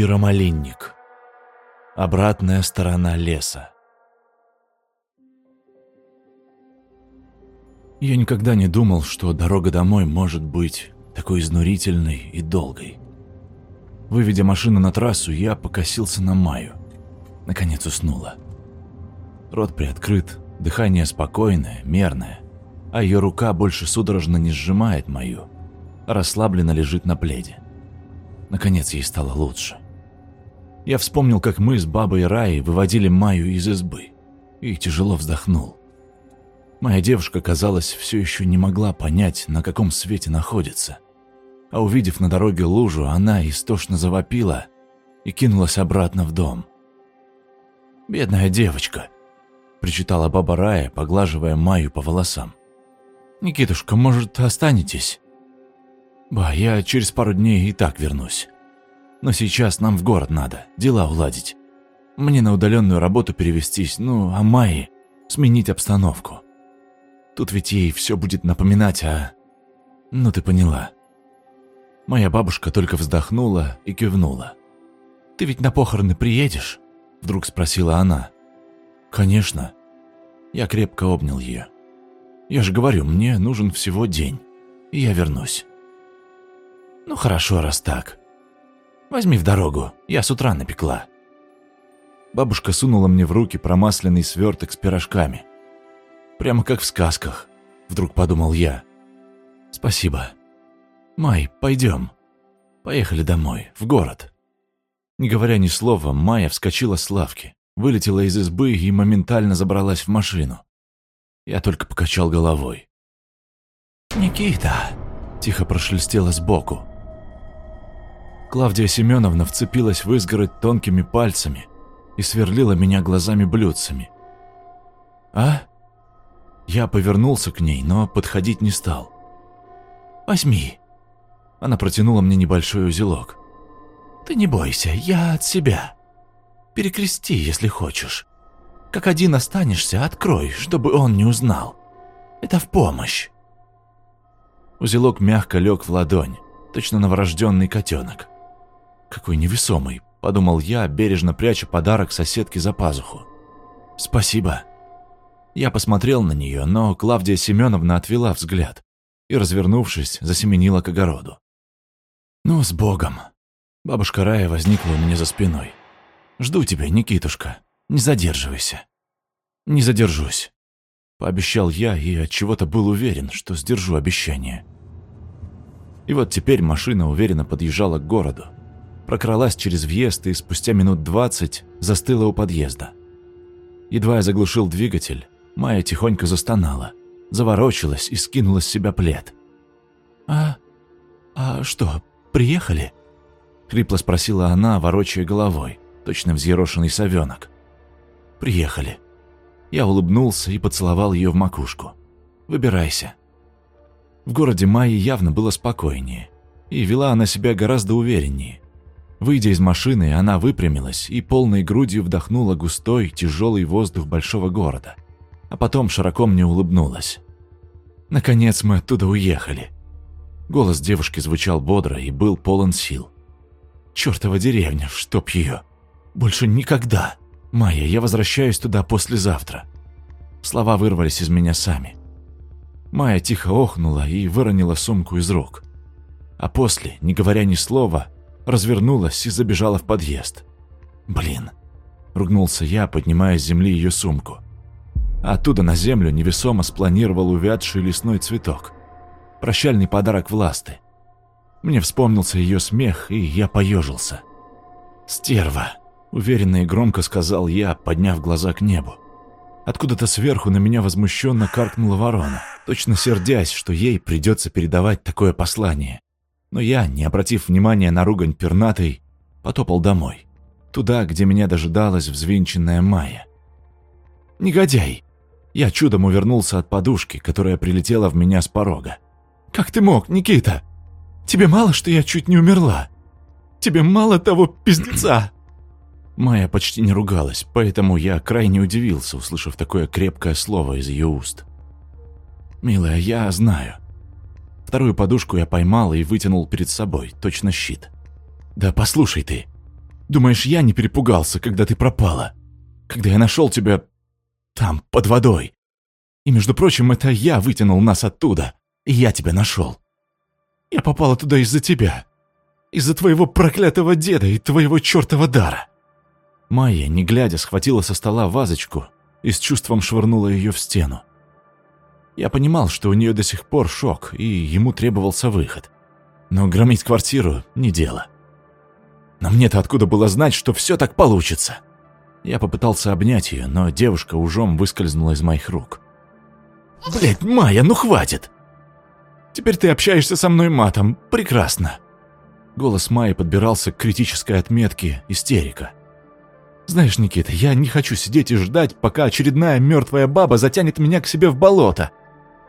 Малинник. Обратная сторона леса. Я никогда не думал, что дорога домой может быть такой изнурительной и долгой. Выведя машину на трассу, я покосился на Маю. Наконец уснула. Рот приоткрыт, дыхание спокойное, мерное, а ее рука больше судорожно не сжимает мою, а расслабленно лежит на пледе. Наконец ей стало лучше. Я вспомнил, как мы с бабой Раей выводили Маю из избы, и тяжело вздохнул. Моя девушка, казалось, все еще не могла понять, на каком свете находится. А увидев на дороге лужу, она истошно завопила и кинулась обратно в дом. «Бедная девочка», — причитала баба Рая, поглаживая Маю по волосам. «Никитушка, может, останетесь?» «Ба, я через пару дней и так вернусь. Но сейчас нам в город надо, дела уладить. Мне на удаленную работу перевестись, ну, а Майе сменить обстановку. Тут ведь ей все будет напоминать, а... Ну, ты поняла. Моя бабушка только вздохнула и кивнула. «Ты ведь на похороны приедешь?» Вдруг спросила она. «Конечно». Я крепко обнял ее. «Я же говорю, мне нужен всего день, и я вернусь». «Ну хорошо, раз так», Возьми в дорогу, я с утра напекла». Бабушка сунула мне в руки промасленный сверток с пирожками. Прямо как в сказках, вдруг подумал я. «Спасибо. Май, пойдем. Поехали домой, в город». Не говоря ни слова, Майя вскочила с лавки, вылетела из избы и моментально забралась в машину. Я только покачал головой. «Никита!» – тихо прошелестело сбоку. Клавдия Семеновна вцепилась в изгородь тонкими пальцами и сверлила меня глазами-блюдцами. «А?» Я повернулся к ней, но подходить не стал. «Возьми». Она протянула мне небольшой узелок. «Ты не бойся, я от себя. Перекрести, если хочешь. Как один останешься, открой, чтобы он не узнал. Это в помощь». Узелок мягко лег в ладонь, точно новорожденный котенок. «Какой невесомый», — подумал я, бережно пряча подарок соседке за пазуху. «Спасибо». Я посмотрел на нее, но Клавдия Семеновна отвела взгляд и, развернувшись, засеменила к огороду. «Ну, с Богом!» Бабушка Рая возникла у меня за спиной. «Жду тебя, Никитушка. Не задерживайся». «Не задержусь», — пообещал я и от чего то был уверен, что сдержу обещание. И вот теперь машина уверенно подъезжала к городу прокралась через въезд и спустя минут двадцать застыла у подъезда. Едва я заглушил двигатель, Майя тихонько застонала, заворочилась и скинула с себя плед. «А... а что, приехали?» — хрипло спросила она, ворочая головой, точно взъерошенный совенок. «Приехали». Я улыбнулся и поцеловал ее в макушку. «Выбирайся». В городе Майи явно было спокойнее, и вела она себя гораздо увереннее. Выйдя из машины, она выпрямилась и полной грудью вдохнула густой, тяжелый воздух большого города. А потом широко мне улыбнулась. Наконец мы оттуда уехали. Голос девушки звучал бодро и был полон сил. «Чёртова деревня, чтоб ее! Больше никогда! Майя, я возвращаюсь туда послезавтра!» Слова вырвались из меня сами. Майя тихо охнула и выронила сумку из рук. А после, не говоря ни слова, развернулась и забежала в подъезд. «Блин!» – ругнулся я, поднимая с земли ее сумку. оттуда на землю невесомо спланировал увядший лесной цветок. Прощальный подарок власты. Мне вспомнился ее смех, и я поежился. «Стерва!» – уверенно и громко сказал я, подняв глаза к небу. Откуда-то сверху на меня возмущенно каркнула ворона, точно сердясь, что ей придется передавать такое послание. Но я, не обратив внимания на ругань пернатой, потопал домой. Туда, где меня дожидалась взвинченная Майя. «Негодяй!» Я чудом увернулся от подушки, которая прилетела в меня с порога. «Как ты мог, Никита? Тебе мало, что я чуть не умерла? Тебе мало того пиздеца?» Майя почти не ругалась, поэтому я крайне удивился, услышав такое крепкое слово из ее уст. «Милая, я знаю. Вторую подушку я поймал и вытянул перед собой, точно щит. «Да послушай ты, Думаешь, я не перепугался, когда ты пропала? Когда я нашел тебя там, под водой? И, между прочим, это я вытянул нас оттуда, и я тебя нашел. Я попала туда из-за тебя. Из-за твоего проклятого деда и твоего чертова дара. Майя, не глядя, схватила со стола вазочку и с чувством швырнула ее в стену. Я понимал, что у нее до сих пор шок, и ему требовался выход. Но громить квартиру – не дело. Но мне-то откуда было знать, что все так получится? Я попытался обнять ее, но девушка ужом выскользнула из моих рук. «Блядь, Майя, ну хватит!» «Теперь ты общаешься со мной матом. Прекрасно!» Голос Майи подбирался к критической отметке «истерика». «Знаешь, Никита, я не хочу сидеть и ждать, пока очередная мертвая баба затянет меня к себе в болото.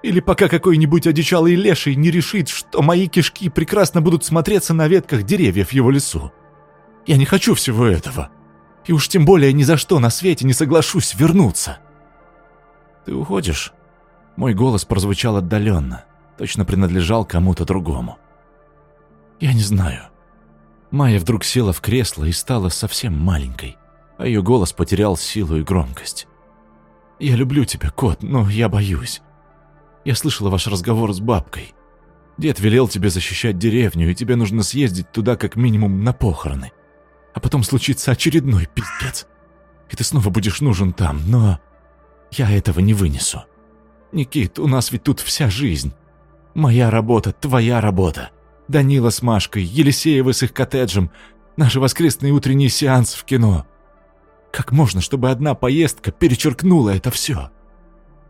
Или пока какой-нибудь одичалый леший не решит, что мои кишки прекрасно будут смотреться на ветках деревьев его лесу. Я не хочу всего этого. И уж тем более ни за что на свете не соглашусь вернуться. Ты уходишь? Мой голос прозвучал отдаленно, точно принадлежал кому-то другому. Я не знаю. Майя вдруг села в кресло и стала совсем маленькой, а ее голос потерял силу и громкость. «Я люблю тебя, кот, но я боюсь. Я слышала ваш разговор с бабкой. Дед велел тебе защищать деревню, и тебе нужно съездить туда как минимум на похороны. А потом случится очередной пиздец. И ты снова будешь нужен там, но... Я этого не вынесу. Никит, у нас ведь тут вся жизнь. Моя работа, твоя работа. Данила с Машкой, Елисеева с их коттеджем, наши воскресные утренние сеансы в кино. Как можно, чтобы одна поездка перечеркнула это все?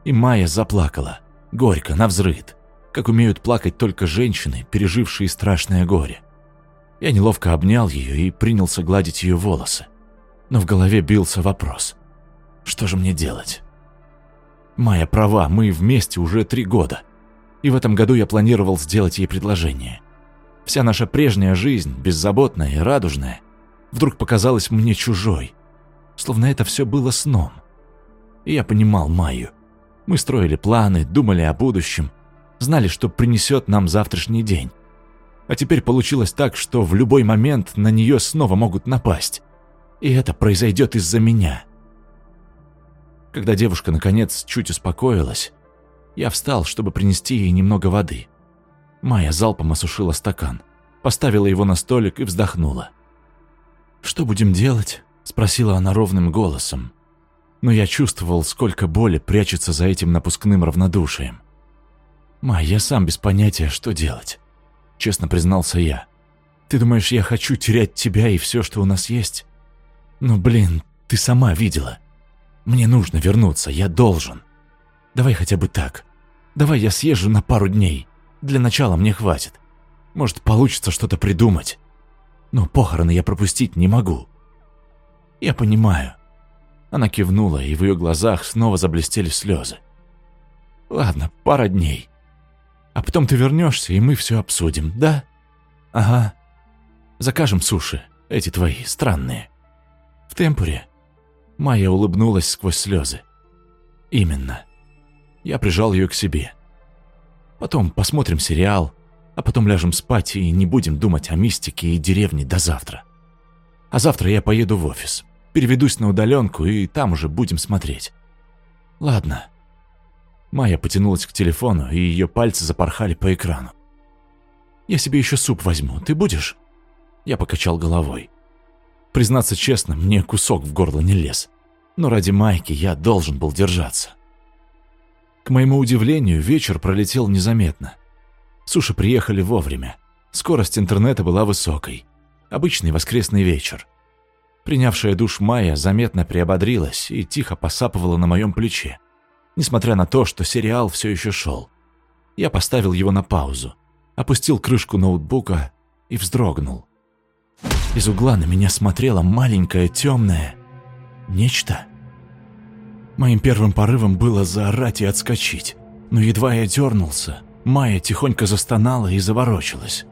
И Майя заплакала горько, навзрыд, как умеют плакать только женщины, пережившие страшное горе. Я неловко обнял ее и принялся гладить ее волосы. Но в голове бился вопрос. Что же мне делать? Майя права, мы вместе уже три года. И в этом году я планировал сделать ей предложение. Вся наша прежняя жизнь, беззаботная и радужная, вдруг показалась мне чужой. Словно это все было сном. И я понимал Майю. Мы строили планы, думали о будущем, знали, что принесет нам завтрашний день. А теперь получилось так, что в любой момент на нее снова могут напасть. И это произойдет из-за меня. Когда девушка, наконец, чуть успокоилась, я встал, чтобы принести ей немного воды. Майя залпом осушила стакан, поставила его на столик и вздохнула. «Что будем делать?» – спросила она ровным голосом, но я чувствовал, сколько боли прячется за этим напускным равнодушием. «Май, я сам без понятия, что делать», — честно признался я. «Ты думаешь, я хочу терять тебя и все, что у нас есть? Ну, блин, ты сама видела. Мне нужно вернуться, я должен. Давай хотя бы так. Давай я съезжу на пару дней. Для начала мне хватит. Может, получится что-то придумать. Но похороны я пропустить не могу. Я понимаю. Она кивнула, и в ее глазах снова заблестели слезы. «Ладно, пара дней. А потом ты вернешься, и мы все обсудим, да?» «Ага. Закажем суши, эти твои, странные. В темпуре». Майя улыбнулась сквозь слезы. «Именно. Я прижал ее к себе. Потом посмотрим сериал, а потом ляжем спать и не будем думать о мистике и деревне до завтра. А завтра я поеду в офис. Переведусь на удаленку, и там уже будем смотреть. Ладно. Майя потянулась к телефону, и ее пальцы запорхали по экрану. «Я себе еще суп возьму. Ты будешь?» Я покачал головой. Признаться честно, мне кусок в горло не лез. Но ради Майки я должен был держаться. К моему удивлению, вечер пролетел незаметно. Суши приехали вовремя. Скорость интернета была высокой. Обычный воскресный вечер. Принявшая душ Майя заметно приободрилась и тихо посапывала на моем плече, несмотря на то, что сериал все еще шел. Я поставил его на паузу, опустил крышку ноутбука и вздрогнул. Из угла на меня смотрело маленькое темное нечто. Моим первым порывом было заорать и отскочить, но едва я дернулся, Майя тихонько застонала и заворочилась.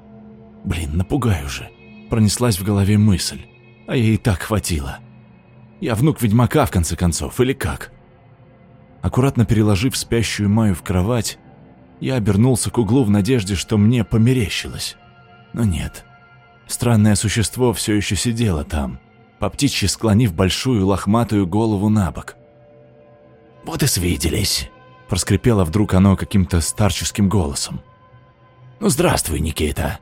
«Блин, напугаю же!» – пронеслась в голове мысль а ей и так хватило. Я внук ведьмака, в конце концов, или как? Аккуратно переложив спящую Маю в кровать, я обернулся к углу в надежде, что мне померещилось. Но нет. Странное существо все еще сидело там, по птичьи склонив большую лохматую голову на бок. «Вот и свиделись», — проскрипело вдруг оно каким-то старческим голосом. «Ну, здравствуй, Никита».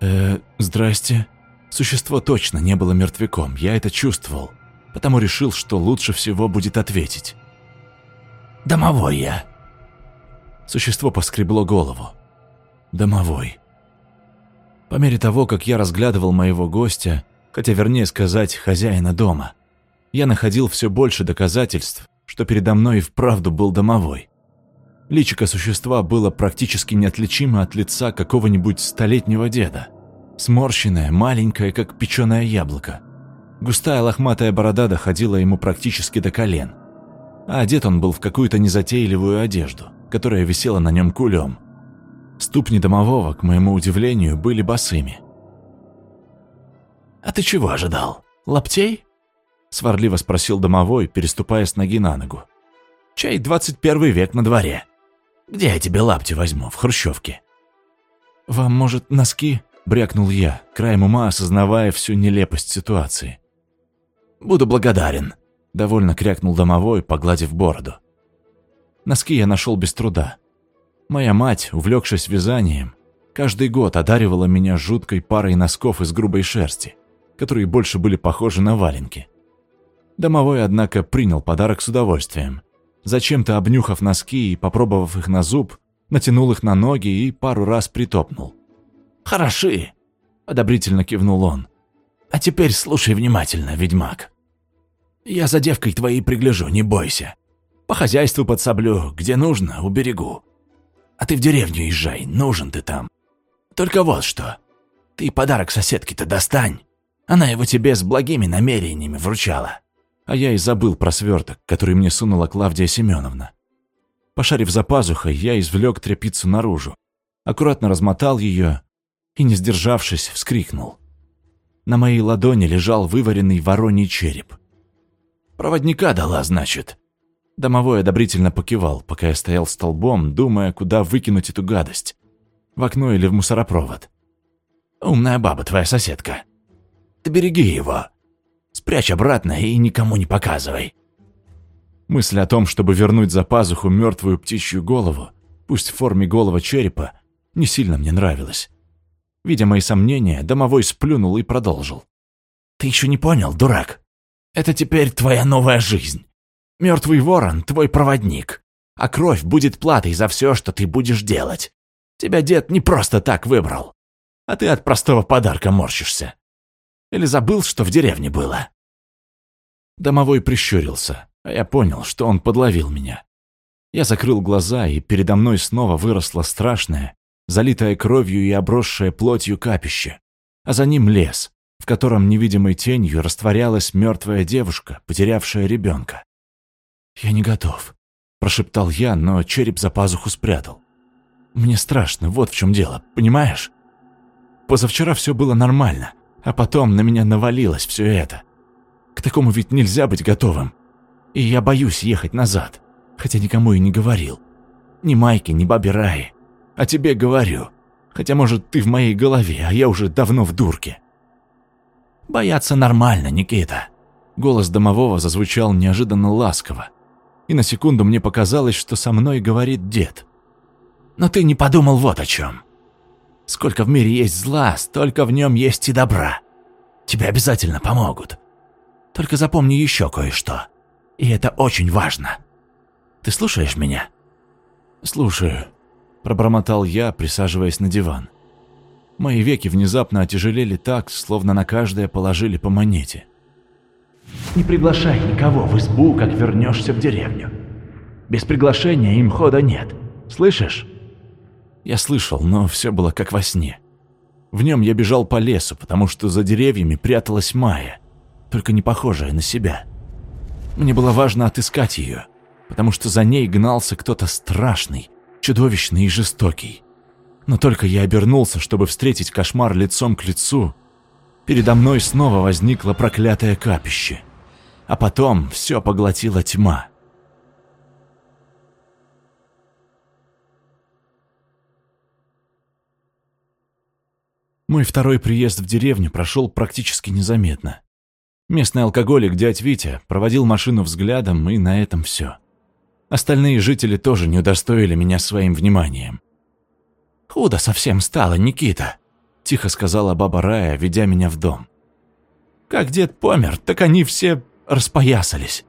«Э, здрасте». Существо точно не было мертвяком, я это чувствовал, потому решил, что лучше всего будет ответить. «Домовой я». Существо поскребло голову. «Домовой». По мере того, как я разглядывал моего гостя, хотя вернее сказать, хозяина дома, я находил все больше доказательств, что передо мной и вправду был домовой. Личико существа было практически неотличимо от лица какого-нибудь столетнего деда. Сморщенное, маленькое, как печеное яблоко. Густая лохматая борода доходила ему практически до колен. А одет он был в какую-то незатейливую одежду, которая висела на нем кулем. Ступни домового, к моему удивлению, были босыми. «А ты чего ожидал? Лаптей?» Сварливо спросил домовой, переступая с ноги на ногу. «Чай, 21 век на дворе. Где я тебе лапти возьму, в хрущевке?» «Вам, может, носки?» – брякнул я, краем ума осознавая всю нелепость ситуации. «Буду благодарен», – довольно крякнул домовой, погладив бороду. Носки я нашел без труда. Моя мать, увлекшись вязанием, каждый год одаривала меня жуткой парой носков из грубой шерсти, которые больше были похожи на валенки. Домовой, однако, принял подарок с удовольствием. Зачем-то обнюхав носки и попробовав их на зуб, натянул их на ноги и пару раз притопнул. «Хороши!» – одобрительно кивнул он. «А теперь слушай внимательно, ведьмак. Я за девкой твоей пригляжу, не бойся. По хозяйству подсоблю, где нужно, уберегу. А ты в деревню езжай, нужен ты там. Только вот что. Ты подарок соседке-то достань. Она его тебе с благими намерениями вручала. А я и забыл про сверток, который мне сунула Клавдия Семеновна. Пошарив за пазухой, я извлек тряпицу наружу, аккуратно размотал ее и, не сдержавшись, вскрикнул. На моей ладони лежал вываренный вороний череп. «Проводника дала, значит?» Домовой одобрительно покивал, пока я стоял столбом, думая, куда выкинуть эту гадость. В окно или в мусоропровод. «Умная баба твоя соседка. Ты береги его. Спрячь обратно и никому не показывай». Мысль о том, чтобы вернуть за пазуху мертвую птичью голову, пусть в форме голого черепа, не сильно мне нравилась. Видя мои сомнения, домовой сплюнул и продолжил. «Ты еще не понял, дурак? Это теперь твоя новая жизнь. Мертвый ворон — твой проводник, а кровь будет платой за все, что ты будешь делать. Тебя дед не просто так выбрал, а ты от простого подарка морщишься. Или забыл, что в деревне было?» Домовой прищурился, а я понял, что он подловил меня. Я закрыл глаза, и передо мной снова выросло страшное, залитое кровью и обросшее плотью капище, а за ним лес, в котором невидимой тенью растворялась мертвая девушка, потерявшая ребенка. «Я не готов», – прошептал я, но череп за пазуху спрятал. «Мне страшно, вот в чем дело, понимаешь? Позавчера все было нормально, а потом на меня навалилось все это. К такому ведь нельзя быть готовым. И я боюсь ехать назад, хотя никому и не говорил. Ни Майке, ни бабе Раи. А тебе говорю, хотя, может, ты в моей голове, а я уже давно в дурке». «Бояться нормально, Никита», Голос домового зазвучал неожиданно ласково, и на секунду мне показалось, что со мной говорит дед. «Но ты не подумал вот о чем. Сколько в мире есть зла, столько в нем есть и добра. Тебе обязательно помогут. Только запомни еще кое-что. И это очень важно. Ты слушаешь меня?» «Слушаю», – пробормотал я, присаживаясь на диван. Мои веки внезапно отяжелели так, словно на каждое положили по монете. Не приглашай никого в избу, как вернешься в деревню. Без приглашения им хода нет. Слышишь? Я слышал, но все было как во сне. В нем я бежал по лесу, потому что за деревьями пряталась Майя, только не похожая на себя. Мне было важно отыскать ее, потому что за ней гнался кто-то страшный, чудовищный и жестокий. Но только я обернулся, чтобы встретить кошмар лицом к лицу, передо мной снова возникло проклятое капище — а потом все поглотила тьма. Мой второй приезд в деревню прошел практически незаметно. Местный алкоголик дядь Витя проводил машину взглядом, и на этом все. Остальные жители тоже не удостоили меня своим вниманием. «Худо совсем стало, Никита», — тихо сказала баба Рая, ведя меня в дом. «Как дед помер, так они все распоясались».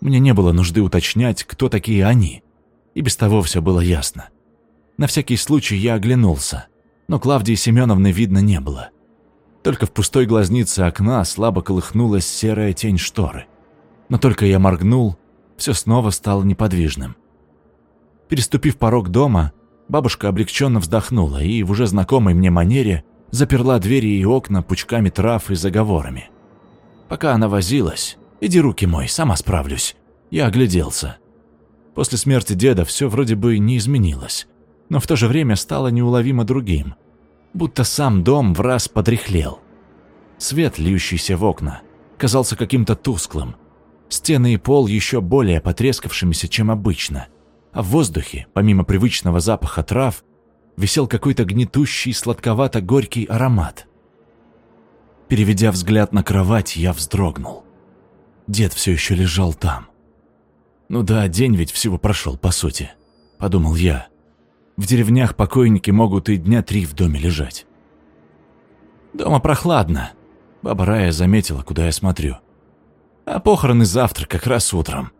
Мне не было нужды уточнять, кто такие они, и без того все было ясно. На всякий случай я оглянулся, но Клавдии Семеновны видно не было. Только в пустой глазнице окна слабо колыхнулась серая тень шторы. Но только я моргнул, все снова стало неподвижным. Переступив порог дома, бабушка облегченно вздохнула и в уже знакомой мне манере заперла двери и окна пучками трав и заговорами. Пока она возилась, «Иди, руки мой, сама справлюсь», я огляделся. После смерти деда все вроде бы не изменилось, но в то же время стало неуловимо другим будто сам дом в раз подряхлел. Свет, льющийся в окна, казался каким-то тусклым. Стены и пол еще более потрескавшимися, чем обычно. А в воздухе, помимо привычного запаха трав, висел какой-то гнетущий, сладковато-горький аромат. Переведя взгляд на кровать, я вздрогнул. Дед все еще лежал там. «Ну да, день ведь всего прошел, по сути», — подумал я. В деревнях покойники могут и дня три в доме лежать. Дома прохладно. Баба Рая заметила, куда я смотрю. А похороны завтра, как раз утром.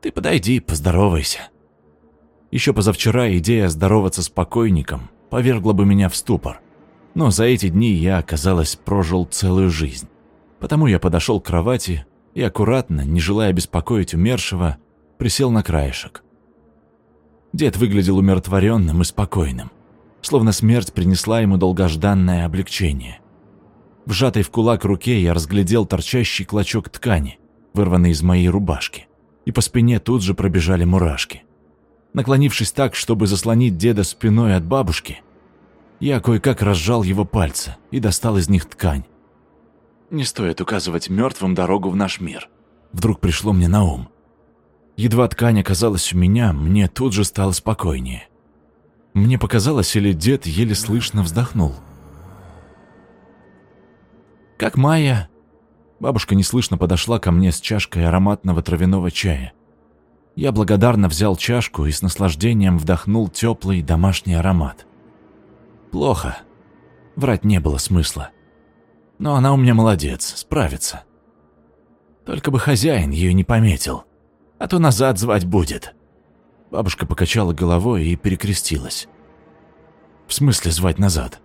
Ты подойди, поздоровайся. Еще позавчера идея здороваться с покойником повергла бы меня в ступор. Но за эти дни я, казалось, прожил целую жизнь. Потому я подошел к кровати и аккуратно, не желая беспокоить умершего, присел на краешек. Дед выглядел умиротворенным и спокойным, словно смерть принесла ему долгожданное облегчение. В сжатой в кулак руке я разглядел торчащий клочок ткани, вырванный из моей рубашки, и по спине тут же пробежали мурашки. Наклонившись так, чтобы заслонить деда спиной от бабушки, я кое-как разжал его пальцы и достал из них ткань. Не стоит указывать мертвым дорогу в наш мир. Вдруг пришло мне на ум. Едва ткань оказалась у меня, мне тут же стало спокойнее. Мне показалось, или дед еле слышно вздохнул. «Как Майя?» Бабушка неслышно подошла ко мне с чашкой ароматного травяного чая. Я благодарно взял чашку и с наслаждением вдохнул теплый домашний аромат. Плохо. Врать не было смысла. Но она у меня молодец, справится. Только бы хозяин ее не пометил а то назад звать будет». Бабушка покачала головой и перекрестилась. «В смысле звать назад?»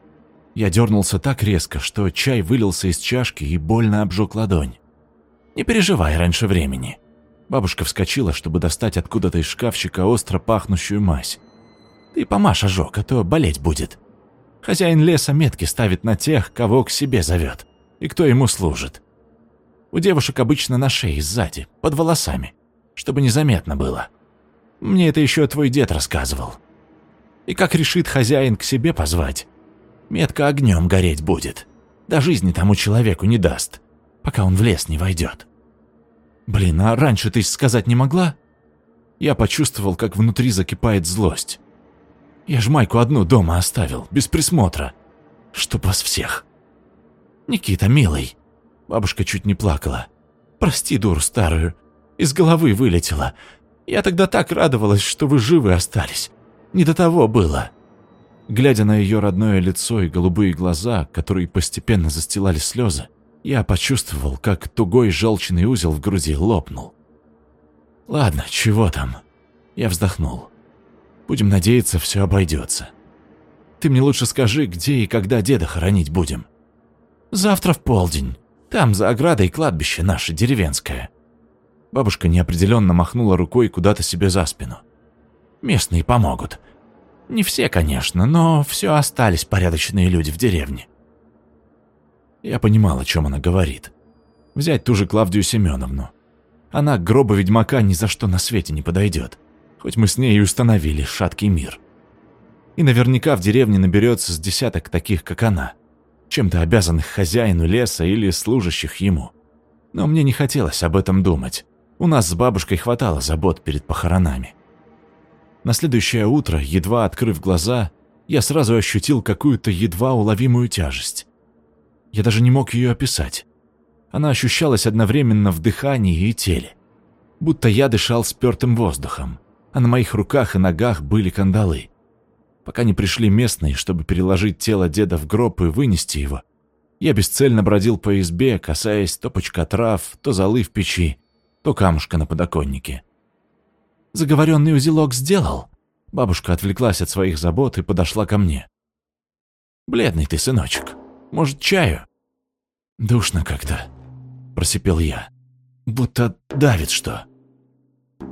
Я дернулся так резко, что чай вылился из чашки и больно обжег ладонь. «Не переживай раньше времени». Бабушка вскочила, чтобы достать откуда-то из шкафчика остро пахнущую мазь. «Ты помажь ожог, а то болеть будет. Хозяин леса метки ставит на тех, кого к себе зовет, и кто ему служит. У девушек обычно на шее сзади, под волосами чтобы незаметно было. Мне это еще твой дед рассказывал. И как решит хозяин к себе позвать, метка огнем гореть будет. До жизни тому человеку не даст, пока он в лес не войдет. Блин, а раньше ты сказать не могла? Я почувствовал, как внутри закипает злость. Я ж Майку одну дома оставил, без присмотра. Чтоб вас всех. Никита, милый. Бабушка чуть не плакала. Прости дуру старую. Из головы вылетело. Я тогда так радовалась, что вы живы остались. Не до того было». Глядя на ее родное лицо и голубые глаза, которые постепенно застилали слезы, я почувствовал, как тугой желчный узел в груди лопнул. «Ладно, чего там?» Я вздохнул. «Будем надеяться, все обойдется. Ты мне лучше скажи, где и когда деда хоронить будем?» «Завтра в полдень. Там за оградой кладбище наше деревенское. Бабушка неопределенно махнула рукой куда-то себе за спину. «Местные помогут. Не все, конечно, но все остались порядочные люди в деревне». Я понимал, о чем она говорит. Взять ту же Клавдию Семеновну. Она к гробу ведьмака ни за что на свете не подойдет, хоть мы с ней и установили шаткий мир. И наверняка в деревне наберется с десяток таких, как она, чем-то обязанных хозяину леса или служащих ему. Но мне не хотелось об этом думать. У нас с бабушкой хватало забот перед похоронами. На следующее утро, едва открыв глаза, я сразу ощутил какую-то едва уловимую тяжесть. Я даже не мог ее описать. Она ощущалась одновременно в дыхании и теле. Будто я дышал спертым воздухом, а на моих руках и ногах были кандалы. Пока не пришли местные, чтобы переложить тело деда в гроб и вынести его, я бесцельно бродил по избе, касаясь то пучка трав, то золы в печи, то камушка на подоконнике. Заговоренный узелок сделал. Бабушка отвлеклась от своих забот и подошла ко мне. «Бледный ты, сыночек. Может, чаю?» «Душно как-то», — просипел я. «Будто давит что».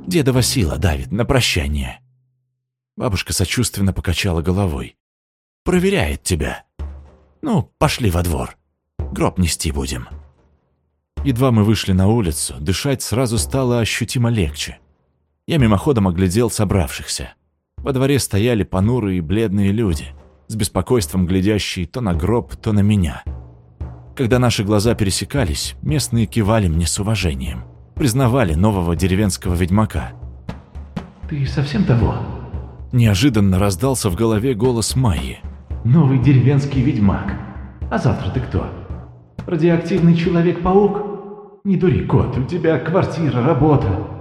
«Дедова сила давит на прощание». Бабушка сочувственно покачала головой. «Проверяет тебя. Ну, пошли во двор. Гроб нести будем». Едва мы вышли на улицу, дышать сразу стало ощутимо легче. Я мимоходом оглядел собравшихся. Во дворе стояли понурые и бледные люди, с беспокойством глядящие то на гроб, то на меня. Когда наши глаза пересекались, местные кивали мне с уважением, признавали нового деревенского ведьмака. «Ты совсем того?» Неожиданно раздался в голове голос Майи. «Новый деревенский ведьмак. А завтра ты кто? Радиоактивный человек-паук? Не дури, кот, у тебя квартира, работа».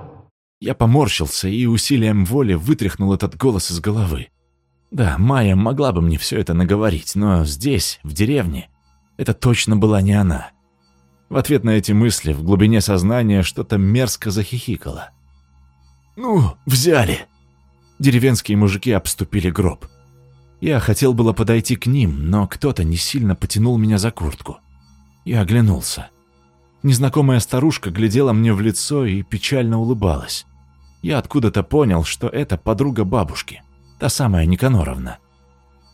Я поморщился и усилием воли вытряхнул этот голос из головы. Да, Майя могла бы мне все это наговорить, но здесь, в деревне, это точно была не она. В ответ на эти мысли в глубине сознания что-то мерзко захихикало. «Ну, взяли!» Деревенские мужики обступили гроб. Я хотел было подойти к ним, но кто-то не сильно потянул меня за куртку. Я оглянулся. Незнакомая старушка глядела мне в лицо и печально улыбалась. Я откуда-то понял, что это подруга бабушки, та самая Никаноровна.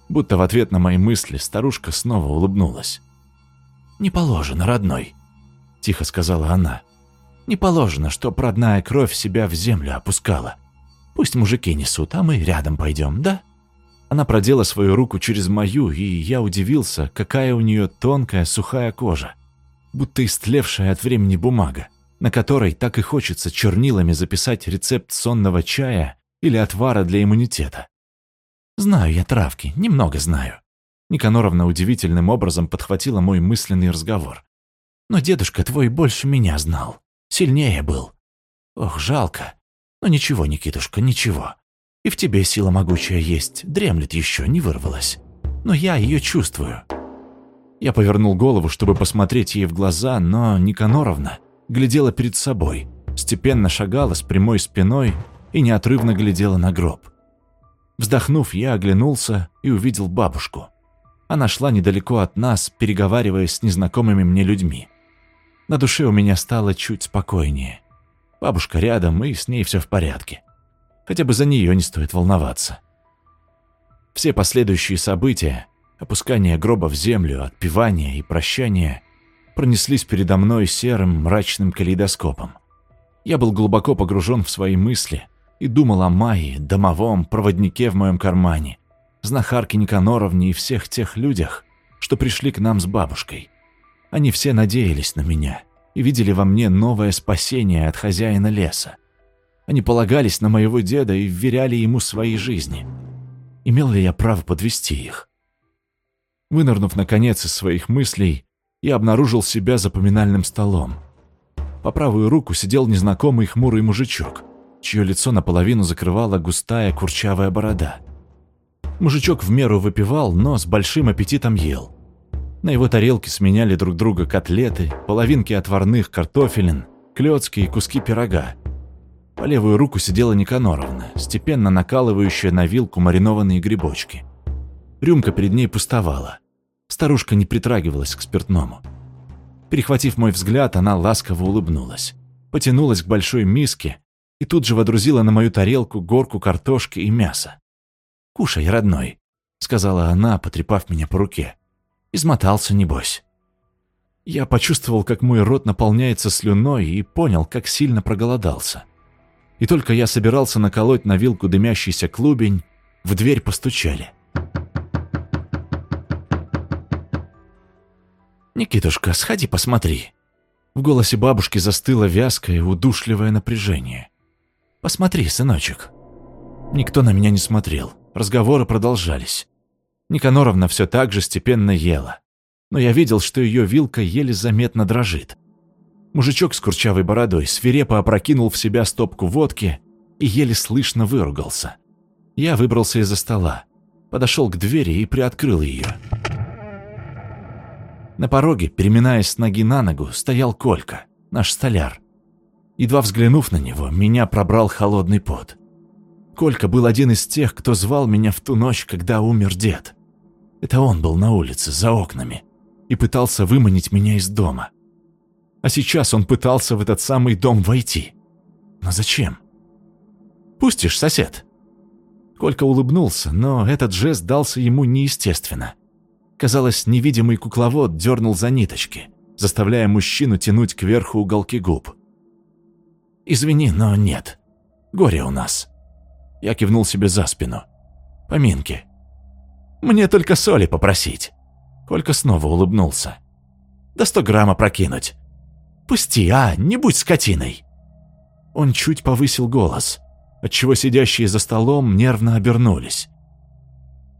Будто в ответ на мои мысли старушка снова улыбнулась. «Не положено, родной», — тихо сказала она. «Не положено, чтоб родная кровь себя в землю опускала. Пусть мужики несут, а мы рядом пойдем, да?» Она продела свою руку через мою, и я удивился, какая у нее тонкая сухая кожа, будто истлевшая от времени бумага, на которой так и хочется чернилами записать рецепт сонного чая или отвара для иммунитета. Знаю я травки, немного знаю. Никаноровна удивительным образом подхватила мой мысленный разговор. Но дедушка твой больше меня знал, сильнее был. Ох, жалко. Но ничего, Никитушка, ничего. И в тебе сила могучая есть, дремлет еще, не вырвалась. Но я ее чувствую. Я повернул голову, чтобы посмотреть ей в глаза, но Никаноровна глядела перед собой, степенно шагала с прямой спиной и неотрывно глядела на гроб. Вздохнув, я оглянулся и увидел бабушку. Она шла недалеко от нас, переговариваясь с незнакомыми мне людьми. На душе у меня стало чуть спокойнее. Бабушка рядом, и с ней все в порядке. Хотя бы за нее не стоит волноваться. Все последующие события, опускание гроба в землю, отпевание и прощание, пронеслись передо мной серым мрачным калейдоскопом. Я был глубоко погружен в свои мысли и думал о Майе, домовом, проводнике в моем кармане, знахарке Никаноровне и всех тех людях, что пришли к нам с бабушкой. Они все надеялись на меня и видели во мне новое спасение от хозяина леса. Они полагались на моего деда и вверяли ему свои жизни. Имел ли я право подвести их? Вынырнув, наконец, из своих мыслей, я обнаружил себя за поминальным столом. По правую руку сидел незнакомый хмурый мужичок, чье лицо наполовину закрывала густая курчавая борода. Мужичок в меру выпивал, но с большим аппетитом ел. На его тарелке сменяли друг друга котлеты, половинки отварных картофелин, клёцки и куски пирога. По левую руку сидела Никаноровна, степенно накалывающая на вилку маринованные грибочки. Рюмка перед ней пустовала. Старушка не притрагивалась к спиртному. Перехватив мой взгляд, она ласково улыбнулась. Потянулась к большой миске и тут же водрузила на мою тарелку горку картошки и мяса. «Кушай, родной», — сказала она, потрепав меня по руке. Измотался, небось. Я почувствовал, как мой рот наполняется слюной и понял, как сильно проголодался. И только я собирался наколоть на вилку дымящийся клубень, в дверь постучали. «Никитушка, сходи посмотри». В голосе бабушки застыло вязкое, удушливое напряжение. «Посмотри, сыночек». Никто на меня не смотрел. Разговоры продолжались. Никаноровна все так же степенно ела. Но я видел, что ее вилка еле заметно дрожит. Мужичок с курчавой бородой свирепо опрокинул в себя стопку водки и еле слышно выругался. Я выбрался из-за стола, подошел к двери и приоткрыл ее. На пороге, переминаясь с ноги на ногу, стоял Колька, наш столяр. Едва взглянув на него, меня пробрал холодный пот. Колька был один из тех, кто звал меня в ту ночь, когда умер дед. Это он был на улице, за окнами, и пытался выманить меня из дома. А сейчас он пытался в этот самый дом войти. Но зачем? «Пустишь, сосед?» Колька улыбнулся, но этот жест дался ему неестественно. Казалось, невидимый кукловод дернул за ниточки, заставляя мужчину тянуть кверху уголки губ. «Извини, но нет. Горе у нас». Я кивнул себе за спину. «Поминки. Мне только соли попросить». Колька снова улыбнулся. «Да сто грамма прокинуть. Пусти, а, не будь скотиной!» Он чуть повысил голос, отчего сидящие за столом нервно обернулись.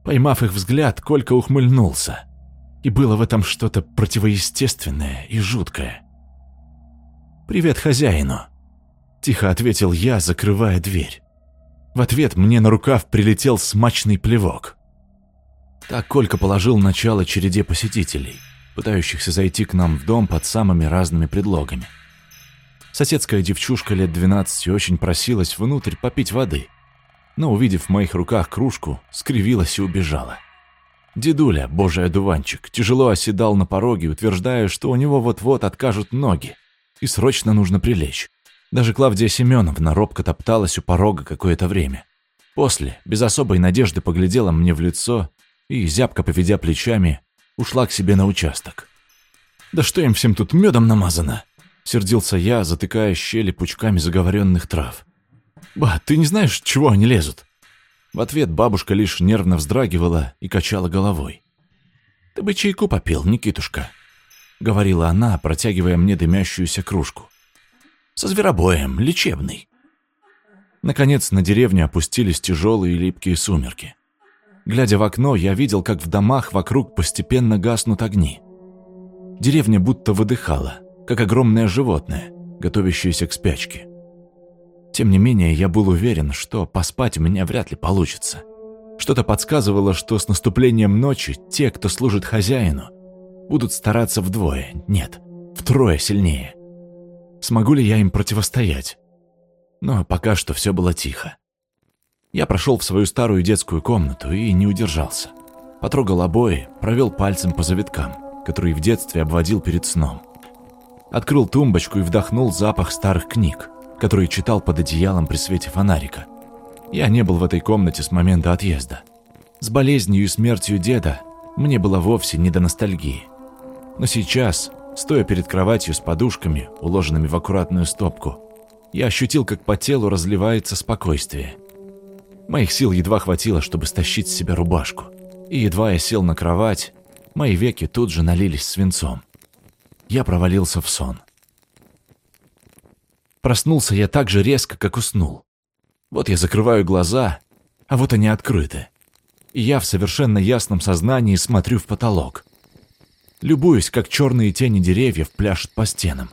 Поймав их взгляд, Колька ухмыльнулся. И было в этом что-то противоестественное и жуткое. «Привет хозяину», — тихо ответил я, закрывая дверь. В ответ мне на рукав прилетел смачный плевок. Так Колька положил начало череде посетителей — пытающихся зайти к нам в дом под самыми разными предлогами. Соседская девчушка лет 12 очень просилась внутрь попить воды, но, увидев в моих руках кружку, скривилась и убежала. Дедуля, божий одуванчик, тяжело оседал на пороге, утверждая, что у него вот-вот откажут ноги, и срочно нужно прилечь. Даже Клавдия Семеновна робко топталась у порога какое-то время. После, без особой надежды, поглядела мне в лицо и, зябко поведя плечами, ушла к себе на участок. «Да что им всем тут медом намазано?» — сердился я, затыкая щели пучками заговоренных трав. «Ба, ты не знаешь, чего они лезут?» В ответ бабушка лишь нервно вздрагивала и качала головой. «Ты бы чайку попил, Никитушка», — говорила она, протягивая мне дымящуюся кружку. «Со зверобоем, лечебный». Наконец на деревню опустились тяжелые липкие сумерки. Глядя в окно, я видел, как в домах вокруг постепенно гаснут огни. Деревня будто выдыхала, как огромное животное, готовящееся к спячке. Тем не менее, я был уверен, что поспать у меня вряд ли получится. Что-то подсказывало, что с наступлением ночи те, кто служит хозяину, будут стараться вдвое, нет, втрое сильнее. Смогу ли я им противостоять? Но пока что все было тихо. Я прошел в свою старую детскую комнату и не удержался. Потрогал обои, провел пальцем по завиткам, которые в детстве обводил перед сном. Открыл тумбочку и вдохнул запах старых книг, которые читал под одеялом при свете фонарика. Я не был в этой комнате с момента отъезда. С болезнью и смертью деда мне было вовсе не до ностальгии. Но сейчас, стоя перед кроватью с подушками, уложенными в аккуратную стопку, я ощутил, как по телу разливается спокойствие – Моих сил едва хватило, чтобы стащить с себя рубашку. И едва я сел на кровать, мои веки тут же налились свинцом. Я провалился в сон. Проснулся я так же резко, как уснул. Вот я закрываю глаза, а вот они открыты. И я в совершенно ясном сознании смотрю в потолок. Любуюсь, как черные тени деревьев пляшут по стенам,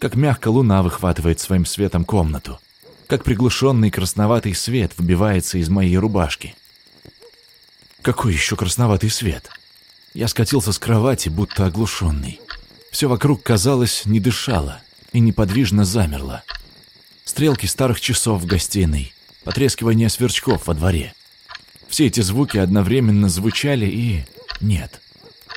как мягко луна выхватывает своим светом комнату, как приглушенный красноватый свет выбивается из моей рубашки. Какой еще красноватый свет? Я скатился с кровати, будто оглушенный. Все вокруг, казалось, не дышало и неподвижно замерло. Стрелки старых часов в гостиной, потрескивание сверчков во дворе. Все эти звуки одновременно звучали и... нет.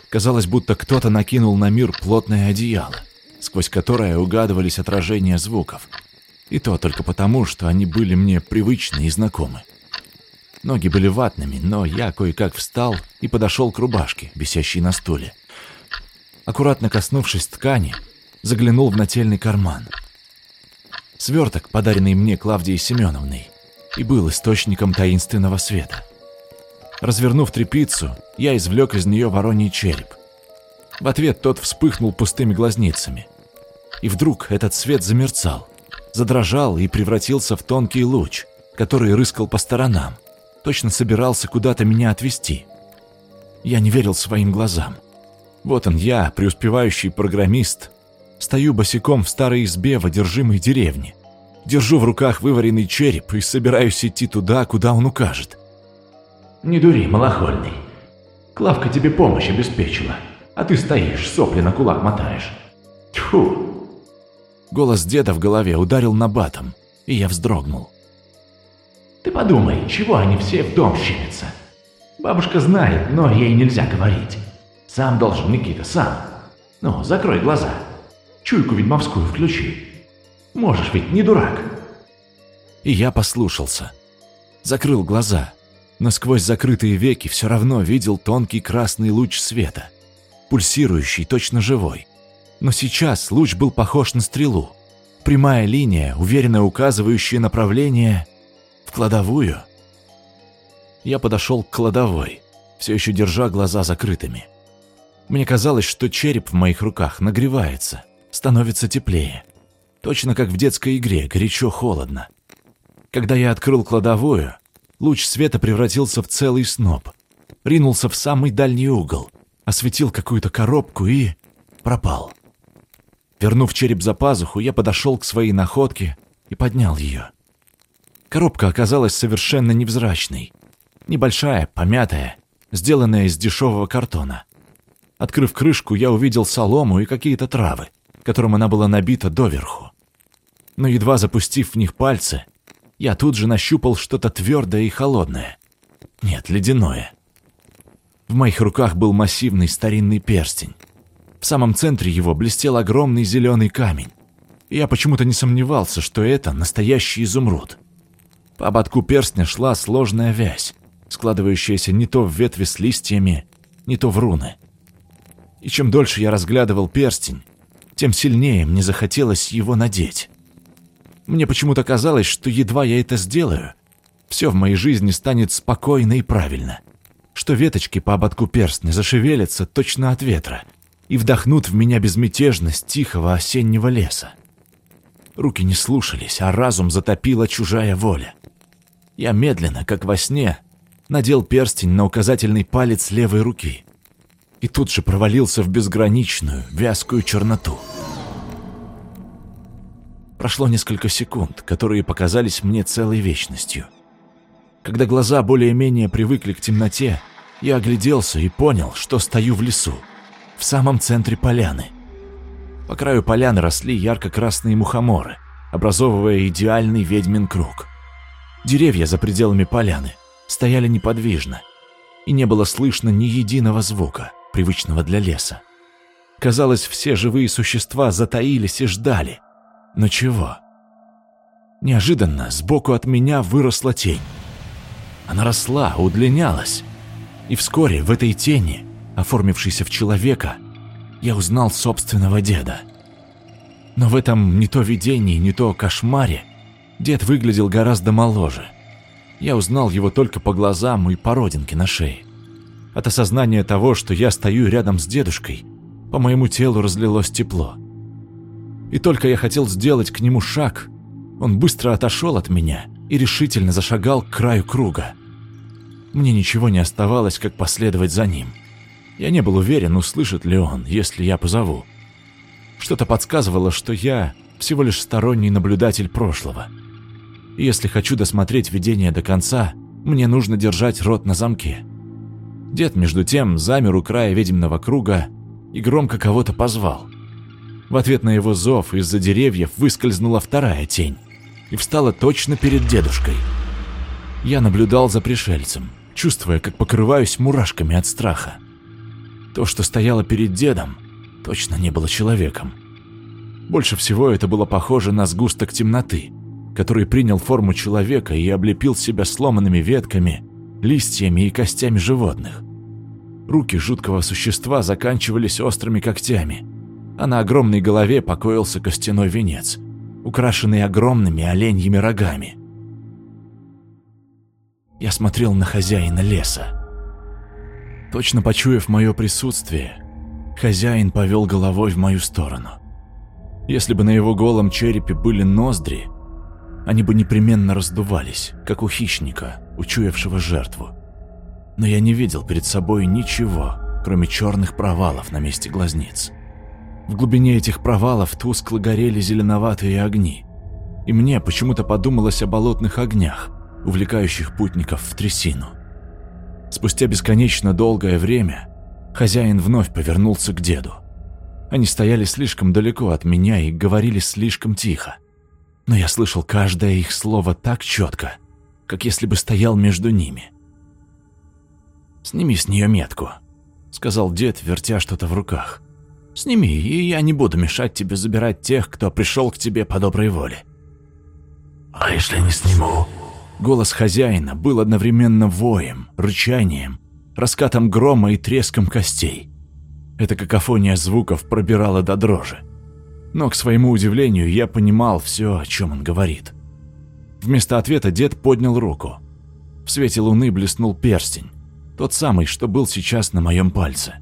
Казалось, будто кто-то накинул на мир плотное одеяло, сквозь которое угадывались отражения звуков — и то только потому, что они были мне привычны и знакомы. Ноги были ватными, но я кое-как встал и подошел к рубашке, висящей на стуле. Аккуратно коснувшись ткани, заглянул в нательный карман. Сверток, подаренный мне Клавдией Семеновной, и был источником таинственного света. Развернув трепицу, я извлек из нее вороний череп. В ответ тот вспыхнул пустыми глазницами. И вдруг этот свет замерцал задрожал и превратился в тонкий луч, который рыскал по сторонам, точно собирался куда-то меня отвезти. Я не верил своим глазам. Вот он я, преуспевающий программист, Стою босиком в старой избе в одержимой деревне. Держу в руках вываренный череп и собираюсь идти туда, куда он укажет. «Не дури, малохольный. Клавка тебе помощь обеспечила, а ты стоишь, сопли на кулак мотаешь. Тьфу!» Голос деда в голове ударил на батом, и я вздрогнул. «Ты подумай, чего они все в дом щемятся? Бабушка знает, но ей нельзя говорить. Сам должен, Никита, сам. Ну, закрой глаза. Чуйку ведьмовскую включи. Можешь ведь, не дурак». И я послушался. Закрыл глаза но сквозь закрытые веки все равно видел тонкий красный луч света, пульсирующий, точно живой. Но сейчас луч был похож на стрелу. Прямая линия, уверенно указывающая направление в кладовую. Я подошел к кладовой, все еще держа глаза закрытыми. Мне казалось, что череп в моих руках нагревается, становится теплее. Точно как в детской игре, горячо-холодно. Когда я открыл кладовую, Луч света превратился в целый сноп. Ринулся в самый дальний угол, осветил какую-то коробку и... пропал. Вернув череп за пазуху, я подошел к своей находке и поднял ее. Коробка оказалась совершенно невзрачной. Небольшая, помятая, сделанная из дешевого картона. Открыв крышку, я увидел солому и какие-то травы, которым она была набита доверху. Но едва запустив в них пальцы, я тут же нащупал что-то твердое и холодное. Нет, ледяное. В моих руках был массивный старинный перстень. В самом центре его блестел огромный зеленый камень. я почему-то не сомневался, что это настоящий изумруд. По ободку перстня шла сложная вязь, складывающаяся не то в ветви с листьями, не то в руны. И чем дольше я разглядывал перстень, тем сильнее мне захотелось его надеть. Мне почему-то казалось, что едва я это сделаю, все в моей жизни станет спокойно и правильно. Что веточки по ободку перстня зашевелятся точно от ветра и вдохнут в меня безмятежность тихого осеннего леса. Руки не слушались, а разум затопила чужая воля. Я медленно, как во сне, надел перстень на указательный палец левой руки и тут же провалился в безграничную, вязкую черноту. Прошло несколько секунд, которые показались мне целой вечностью. Когда глаза более-менее привыкли к темноте, я огляделся и понял, что стою в лесу, в самом центре поляны. По краю поляны росли ярко-красные мухоморы, образовывая идеальный ведьмин круг. Деревья за пределами поляны стояли неподвижно, и не было слышно ни единого звука, привычного для леса. Казалось, все живые существа затаились и ждали — но чего? Неожиданно сбоку от меня выросла тень. Она росла, удлинялась. И вскоре в этой тени, оформившейся в человека, я узнал собственного деда. Но в этом не то видении, не то кошмаре дед выглядел гораздо моложе. Я узнал его только по глазам и по родинке на шее. От осознания того, что я стою рядом с дедушкой, по моему телу разлилось тепло – и только я хотел сделать к нему шаг, он быстро отошел от меня и решительно зашагал к краю круга. Мне ничего не оставалось, как последовать за ним. Я не был уверен, услышит ли он, если я позову. Что-то подсказывало, что я всего лишь сторонний наблюдатель прошлого. И если хочу досмотреть видение до конца, мне нужно держать рот на замке. Дед, между тем, замер у края ведьминого круга и громко кого-то позвал. В ответ на его зов из-за деревьев выскользнула вторая тень и встала точно перед дедушкой. Я наблюдал за пришельцем, чувствуя, как покрываюсь мурашками от страха. То, что стояло перед дедом, точно не было человеком. Больше всего это было похоже на сгусток темноты, который принял форму человека и облепил себя сломанными ветками, листьями и костями животных. Руки жуткого существа заканчивались острыми когтями, а на огромной голове покоился костяной венец, украшенный огромными оленьими рогами. Я смотрел на хозяина леса. Точно почуяв мое присутствие, хозяин повел головой в мою сторону. Если бы на его голом черепе были ноздри, они бы непременно раздувались, как у хищника, учуявшего жертву. Но я не видел перед собой ничего, кроме черных провалов на месте глазниц. В глубине этих провалов тускло горели зеленоватые огни. И мне почему-то подумалось о болотных огнях, увлекающих путников в трясину. Спустя бесконечно долгое время хозяин вновь повернулся к деду. Они стояли слишком далеко от меня и говорили слишком тихо. Но я слышал каждое их слово так четко, как если бы стоял между ними. «Сними с нее метку», — сказал дед, вертя что-то в руках. Сними, и я не буду мешать тебе забирать тех, кто пришел к тебе по доброй воле». «А если не сниму?» Голос хозяина был одновременно воем, рычанием, раскатом грома и треском костей. Эта какофония звуков пробирала до дрожи. Но, к своему удивлению, я понимал все, о чем он говорит. Вместо ответа дед поднял руку. В свете луны блеснул перстень, тот самый, что был сейчас на моем пальце.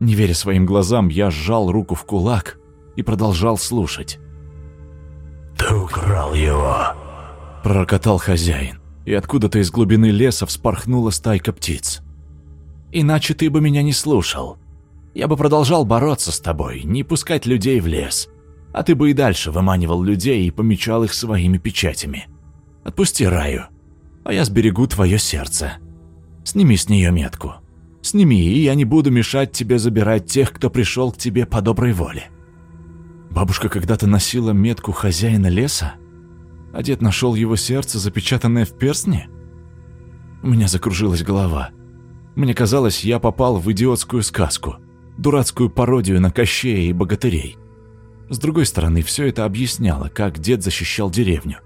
Не веря своим глазам, я сжал руку в кулак и продолжал слушать. «Ты украл его!» – пророкотал хозяин, и откуда-то из глубины леса вспорхнула стайка птиц. «Иначе ты бы меня не слушал. Я бы продолжал бороться с тобой, не пускать людей в лес, а ты бы и дальше выманивал людей и помечал их своими печатями. Отпусти Раю, а я сберегу твое сердце. Сними с нее метку». Сними, и я не буду мешать тебе забирать тех, кто пришел к тебе по доброй воле. Бабушка когда-то носила метку хозяина леса? А дед нашел его сердце, запечатанное в перстне? У меня закружилась голова. Мне казалось, я попал в идиотскую сказку, дурацкую пародию на Кощея и богатырей. С другой стороны, все это объясняло, как дед защищал деревню.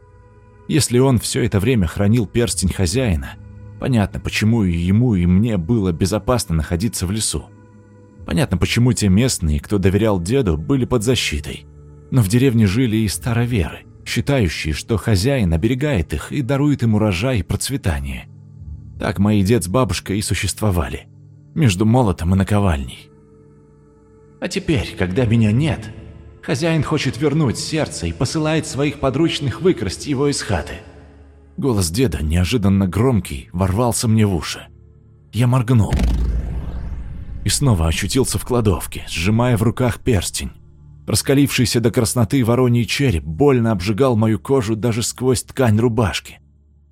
Если он все это время хранил перстень хозяина – Понятно, почему и ему, и мне было безопасно находиться в лесу. Понятно, почему те местные, кто доверял деду, были под защитой. Но в деревне жили и староверы, считающие, что хозяин оберегает их и дарует им урожай и процветание. Так мои дед с бабушкой и существовали. Между молотом и наковальней. А теперь, когда меня нет, хозяин хочет вернуть сердце и посылает своих подручных выкрасть его из хаты. Голос деда, неожиданно громкий, ворвался мне в уши. Я моргнул. И снова ощутился в кладовке, сжимая в руках перстень. Раскалившийся до красноты вороний череп больно обжигал мою кожу даже сквозь ткань рубашки.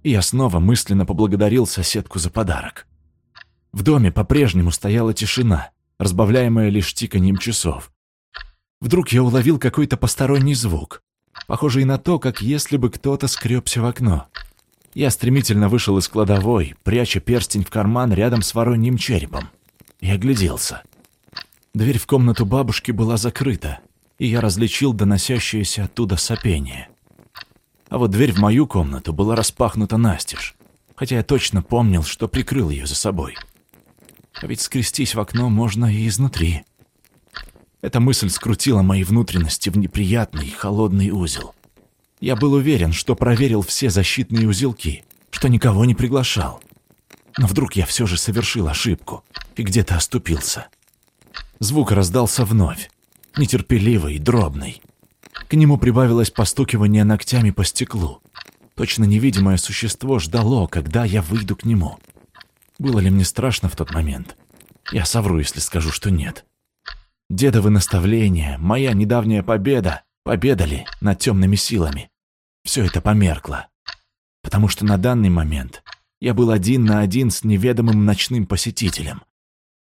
И я снова мысленно поблагодарил соседку за подарок. В доме по-прежнему стояла тишина, разбавляемая лишь тиканьем часов. Вдруг я уловил какой-то посторонний звук, похожий на то, как если бы кто-то скребся в окно. Я стремительно вышел из кладовой, пряча перстень в карман рядом с вороньим черепом. И огляделся. Дверь в комнату бабушки была закрыта, и я различил доносящееся оттуда сопение. А вот дверь в мою комнату была распахнута настежь, хотя я точно помнил, что прикрыл ее за собой. А ведь скрестись в окно можно и изнутри. Эта мысль скрутила мои внутренности в неприятный холодный узел. Я был уверен, что проверил все защитные узелки, что никого не приглашал. Но вдруг я все же совершил ошибку и где-то оступился. Звук раздался вновь, нетерпеливый, дробный. К нему прибавилось постукивание ногтями по стеклу. Точно невидимое существо ждало, когда я выйду к нему. Было ли мне страшно в тот момент? Я совру, если скажу, что нет. Дедовы наставления, моя недавняя победа, победали над темными силами все это померкло. Потому что на данный момент я был один на один с неведомым ночным посетителем.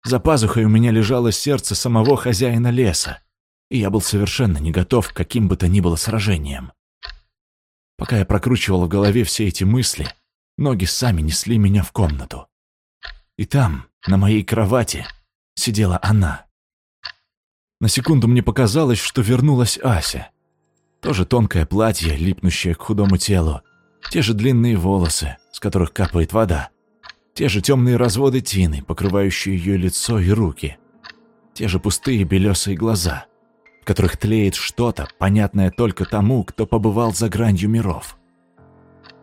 За пазухой у меня лежало сердце самого хозяина леса, и я был совершенно не готов к каким бы то ни было сражениям. Пока я прокручивал в голове все эти мысли, ноги сами несли меня в комнату. И там, на моей кровати, сидела она. На секунду мне показалось, что вернулась Ася — тоже тонкое платье, липнущее к худому телу. Те же длинные волосы, с которых капает вода. Те же темные разводы тины, покрывающие ее лицо и руки. Те же пустые белесые глаза, в которых тлеет что-то, понятное только тому, кто побывал за гранью миров.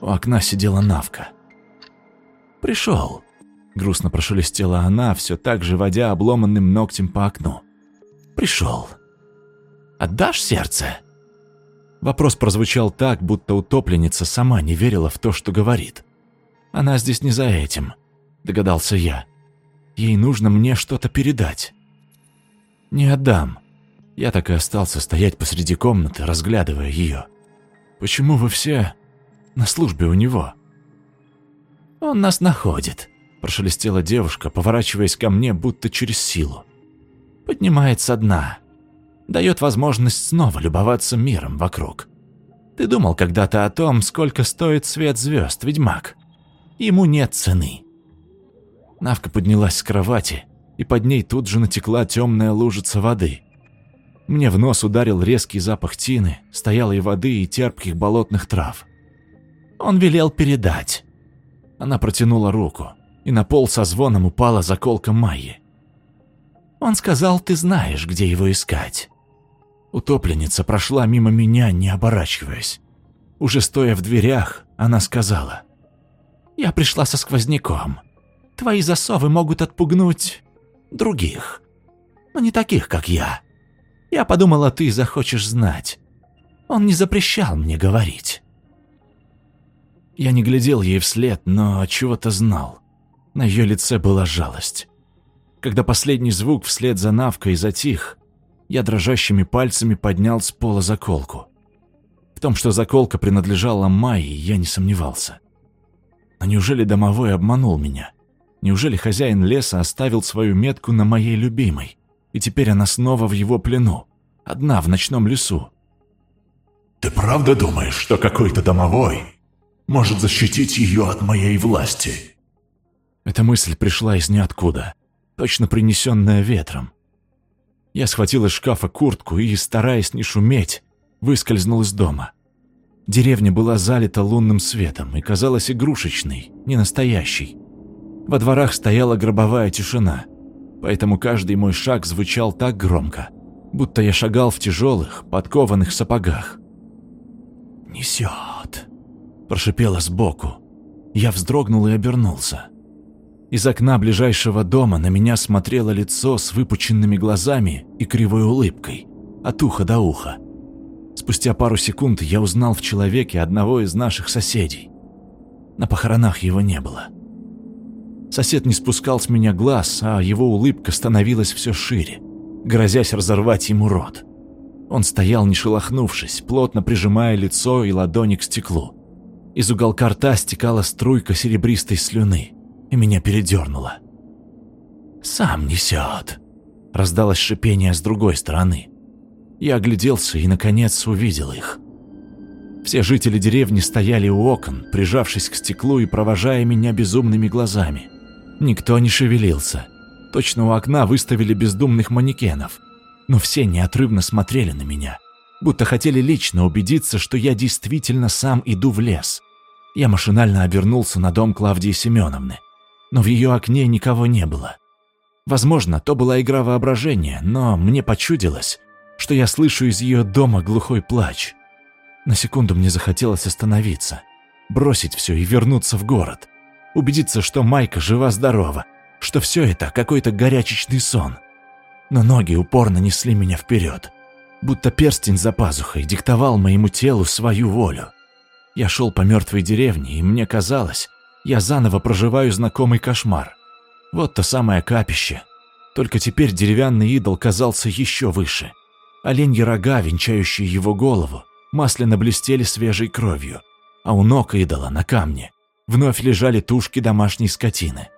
У окна сидела Навка. «Пришел», — грустно прошелестела она, все так же водя обломанным ногтем по окну. «Пришел. Отдашь сердце?» Вопрос прозвучал так, будто утопленница сама не верила в то, что говорит. «Она здесь не за этим», — догадался я. «Ей нужно мне что-то передать». «Не отдам. Я так и остался стоять посреди комнаты, разглядывая ее. «Почему вы все на службе у него?» «Он нас находит», – прошелестела девушка, поворачиваясь ко мне, будто через силу. «Поднимает со дна. Дает возможность снова любоваться миром вокруг. Ты думал когда-то о том, сколько стоит свет звезд, ведьмак? Ему нет цены». Навка поднялась с кровати, и под ней тут же натекла темная лужица воды. Мне в нос ударил резкий запах тины, стоялой воды и терпких болотных трав. Он велел передать. Она протянула руку, и на пол со звоном упала заколка Майи. Он сказал, ты знаешь, где его искать. Утопленница прошла мимо меня, не оборачиваясь. Уже стоя в дверях, она сказала. «Я пришла со сквозняком. Твои засовы могут отпугнуть других, но не таких, как я. Я подумала, ты захочешь знать. Он не запрещал мне говорить. Я не глядел ей вслед, но чего-то знал. На ее лице была жалость. Когда последний звук вслед за Навкой затих, я дрожащими пальцами поднял с пола заколку. В том, что заколка принадлежала Майе, я не сомневался. Но неужели домовой обманул меня? Неужели хозяин леса оставил свою метку на моей любимой? и теперь она снова в его плену, одна в ночном лесу. «Ты правда думаешь, что какой-то домовой может защитить ее от моей власти?» Эта мысль пришла из ниоткуда, точно принесенная ветром. Я схватил из шкафа куртку и, стараясь не шуметь, выскользнул из дома. Деревня была залита лунным светом и казалась игрушечной, не настоящей. Во дворах стояла гробовая тишина – поэтому каждый мой шаг звучал так громко, будто я шагал в тяжелых, подкованных сапогах. «Несет», – прошипело сбоку. Я вздрогнул и обернулся. Из окна ближайшего дома на меня смотрело лицо с выпученными глазами и кривой улыбкой, от уха до уха. Спустя пару секунд я узнал в человеке одного из наших соседей. На похоронах его не было. Сосед не спускал с меня глаз, а его улыбка становилась все шире, грозясь разорвать ему рот. Он стоял, не шелохнувшись, плотно прижимая лицо и ладони к стеклу. Из уголка рта стекала струйка серебристой слюны, и меня передернуло. «Сам несет», — раздалось шипение с другой стороны. Я огляделся и, наконец, увидел их. Все жители деревни стояли у окон, прижавшись к стеклу и провожая меня безумными глазами. Никто не шевелился. Точно у окна выставили бездумных манекенов. Но все неотрывно смотрели на меня, будто хотели лично убедиться, что я действительно сам иду в лес. Я машинально обернулся на дом Клавдии Семеновны, но в ее окне никого не было. Возможно, то была игра воображения, но мне почудилось, что я слышу из ее дома глухой плач. На секунду мне захотелось остановиться, бросить все и вернуться в город убедиться, что Майка жива-здорова, что все это какой-то горячечный сон. Но ноги упорно несли меня вперед, будто перстень за пазухой диктовал моему телу свою волю. Я шел по мертвой деревне, и мне казалось, я заново проживаю знакомый кошмар. Вот то самое капище. Только теперь деревянный идол казался еще выше. Оленьи рога, венчающие его голову, масляно блестели свежей кровью, а у ног идола на камне вновь лежали тушки домашней скотины.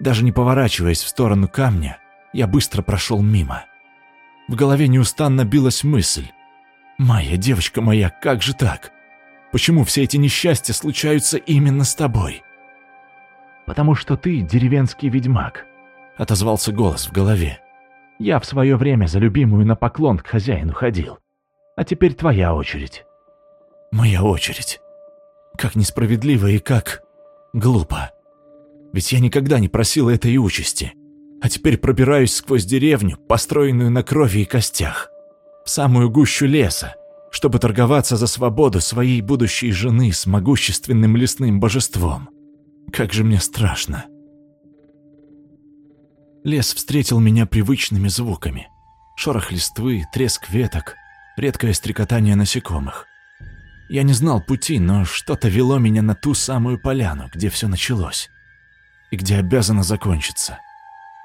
Даже не поворачиваясь в сторону камня, я быстро прошел мимо. В голове неустанно билась мысль. «Майя, девочка моя, как же так? Почему все эти несчастья случаются именно с тобой?» «Потому что ты деревенский ведьмак», — отозвался голос в голове. «Я в свое время за любимую на поклон к хозяину ходил. А теперь твоя очередь». «Моя очередь. Как несправедливо и как глупо. Ведь я никогда не просил этой участи. А теперь пробираюсь сквозь деревню, построенную на крови и костях, в самую гущу леса, чтобы торговаться за свободу своей будущей жены с могущественным лесным божеством. Как же мне страшно. Лес встретил меня привычными звуками. Шорох листвы, треск веток, редкое стрекотание насекомых. Я не знал пути, но что-то вело меня на ту самую поляну, где все началось. И где обязано закончиться.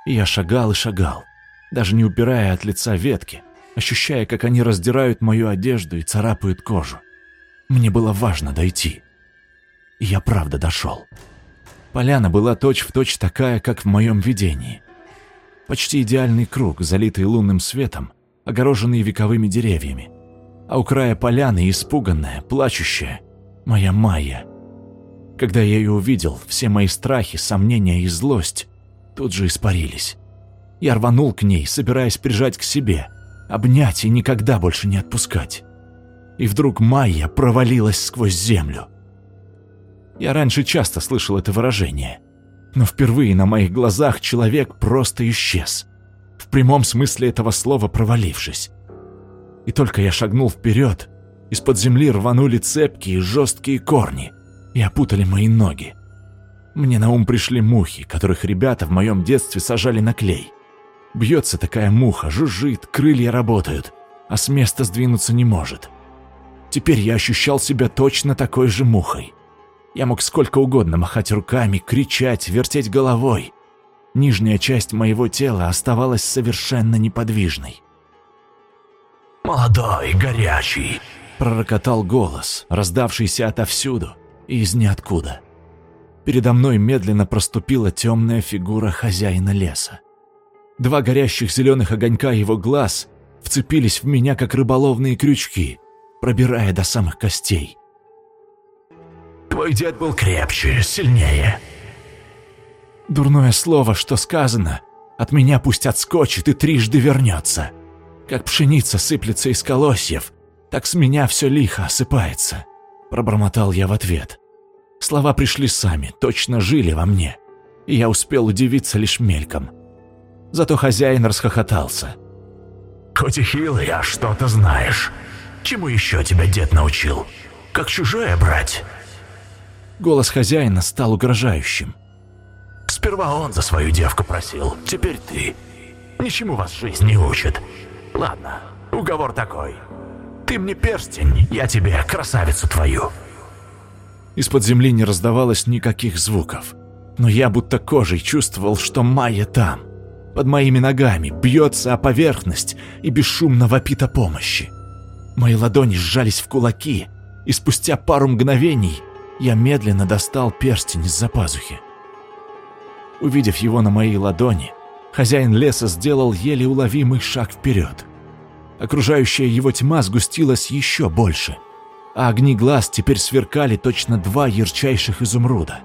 И я шагал и шагал, даже не упирая от лица ветки, ощущая, как они раздирают мою одежду и царапают кожу. Мне было важно дойти. И я правда дошел. Поляна была точь-в-точь точь такая, как в моем видении. Почти идеальный круг, залитый лунным светом, огороженный вековыми деревьями. А у края поляны испуганная, плачущая, моя Майя. Когда я ее увидел, все мои страхи, сомнения и злость тут же испарились. Я рванул к ней, собираясь прижать к себе, обнять и никогда больше не отпускать. И вдруг Майя провалилась сквозь землю. Я раньше часто слышал это выражение, но впервые на моих глазах человек просто исчез, в прямом смысле этого слова провалившись. И только я шагнул вперед, из-под земли рванули цепкие жесткие корни и опутали мои ноги. Мне на ум пришли мухи, которых ребята в моем детстве сажали на клей. Бьется такая муха, жужжит, крылья работают, а с места сдвинуться не может. Теперь я ощущал себя точно такой же мухой. Я мог сколько угодно махать руками, кричать, вертеть головой. Нижняя часть моего тела оставалась совершенно неподвижной. «Молодой, горячий!» – пророкотал голос, раздавшийся отовсюду и из ниоткуда. Передо мной медленно проступила темная фигура хозяина леса. Два горящих зеленых огонька его глаз вцепились в меня, как рыболовные крючки, пробирая до самых костей. «Твой дед был крепче, сильнее». Дурное слово, что сказано, от меня пусть отскочит и трижды вернется. Как пшеница сыплется из колосьев, так с меня все лихо осыпается. Пробормотал я в ответ. Слова пришли сами, точно жили во мне, и я успел удивиться лишь мельком. Зато хозяин расхохотался. «Хоть и хилый, а что-то знаешь. Чему еще тебя дед научил? Как чужое брать?» Голос хозяина стал угрожающим. «Сперва он за свою девку просил, теперь ты. Ничему вас жизнь не учит. Ладно, уговор такой. Ты мне перстень, я тебе красавицу твою. Из-под земли не раздавалось никаких звуков. Но я будто кожей чувствовал, что Майя там, под моими ногами, бьется о поверхность и бесшумно вопит о помощи. Мои ладони сжались в кулаки, и спустя пару мгновений я медленно достал перстень из-за пазухи. Увидев его на моей ладони, хозяин леса сделал еле уловимый шаг вперед. Окружающая его тьма сгустилась еще больше — а огни глаз теперь сверкали точно два ярчайших изумруда.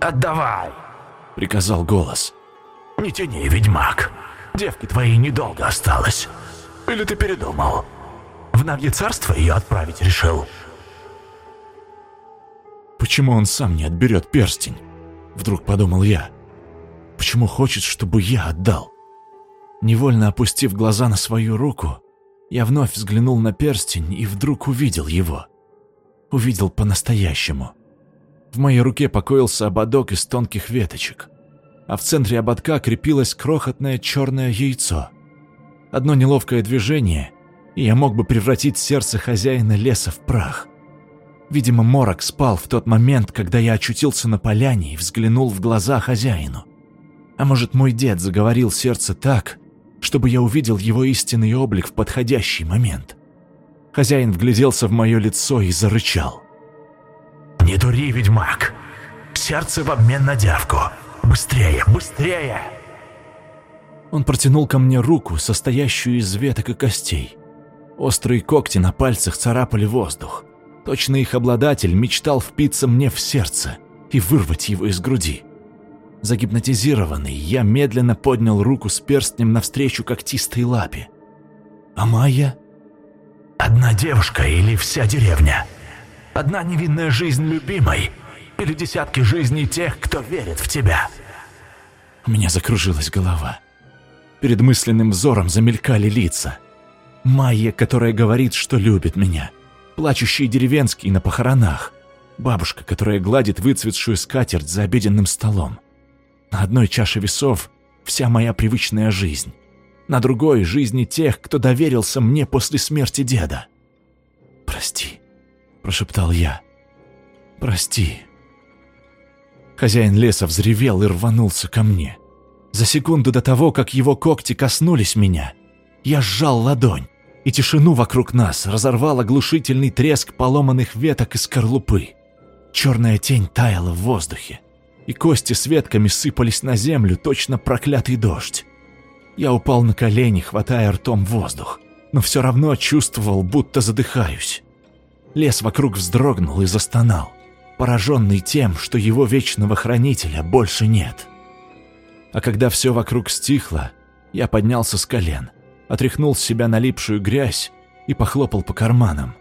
«Отдавай!» — приказал голос. «Не тяни, ведьмак. Девки твоей недолго осталось. Или ты передумал? В Навье царство ее отправить решил?» «Почему он сам не отберет перстень?» — вдруг подумал я. «Почему хочет, чтобы я отдал?» Невольно опустив глаза на свою руку, я вновь взглянул на перстень и вдруг увидел его. Увидел по-настоящему. В моей руке покоился ободок из тонких веточек, а в центре ободка крепилось крохотное черное яйцо. Одно неловкое движение, и я мог бы превратить сердце хозяина леса в прах. Видимо, Морок спал в тот момент, когда я очутился на поляне и взглянул в глаза хозяину. А может, мой дед заговорил сердце так, чтобы я увидел его истинный облик в подходящий момент. Хозяин вгляделся в мое лицо и зарычал. «Не дури, ведьмак! Сердце в обмен на девку! Быстрее, быстрее!» Он протянул ко мне руку, состоящую из веток и костей. Острые когти на пальцах царапали воздух. Точно их обладатель мечтал впиться мне в сердце и вырвать его из груди. Загипнотизированный, я медленно поднял руку с перстнем навстречу когтистой лапе. А Майя? Одна девушка или вся деревня? Одна невинная жизнь любимой? Или десятки жизней тех, кто верит в тебя? У меня закружилась голова. Перед мысленным взором замелькали лица. Майя, которая говорит, что любит меня. Плачущий деревенский на похоронах. Бабушка, которая гладит выцветшую скатерть за обеденным столом. На одной чаше весов вся моя привычная жизнь. На другой — жизни тех, кто доверился мне после смерти деда. «Прости», — прошептал я. «Прости». Хозяин леса взревел и рванулся ко мне. За секунду до того, как его когти коснулись меня, Я сжал ладонь, и тишину вокруг нас разорвал оглушительный треск поломанных веток и скорлупы. Черная тень таяла в воздухе, и кости с ветками сыпались на землю, точно проклятый дождь. Я упал на колени, хватая ртом воздух, но все равно чувствовал, будто задыхаюсь. Лес вокруг вздрогнул и застонал, пораженный тем, что его вечного хранителя больше нет. А когда все вокруг стихло, я поднялся с колен, отряхнул с себя налипшую грязь и похлопал по карманам.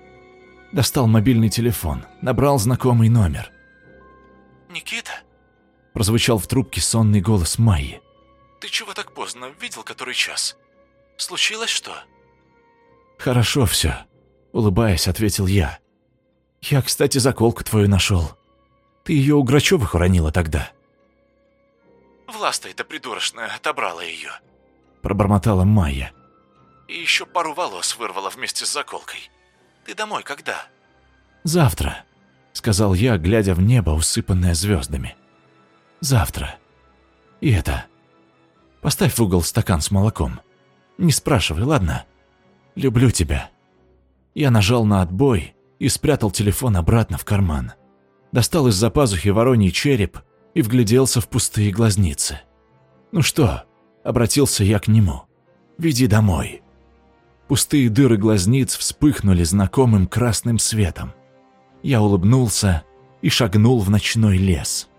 Достал мобильный телефон, набрал знакомый номер. «Никита?» – прозвучал в трубке сонный голос Майи. «Ты чего так поздно? Видел, который час? Случилось что?» «Хорошо все», – улыбаясь, ответил я. «Я, кстати, заколку твою нашел. Ты ее у Грачевых уронила тогда». «Власта эта придурочная отобрала ее», – пробормотала Майя. «И еще пару волос вырвала вместе с заколкой. Ты домой когда?» «Завтра», — сказал я, глядя в небо, усыпанное звездами. «Завтра. И это... Поставь в угол стакан с молоком. Не спрашивай, ладно? Люблю тебя». Я нажал на отбой и спрятал телефон обратно в карман. Достал из-за пазухи вороний череп и вгляделся в пустые глазницы. «Ну что?» — обратился я к нему. «Веди домой». Пустые дыры глазниц вспыхнули знакомым красным светом. Я улыбнулся и шагнул в ночной лес.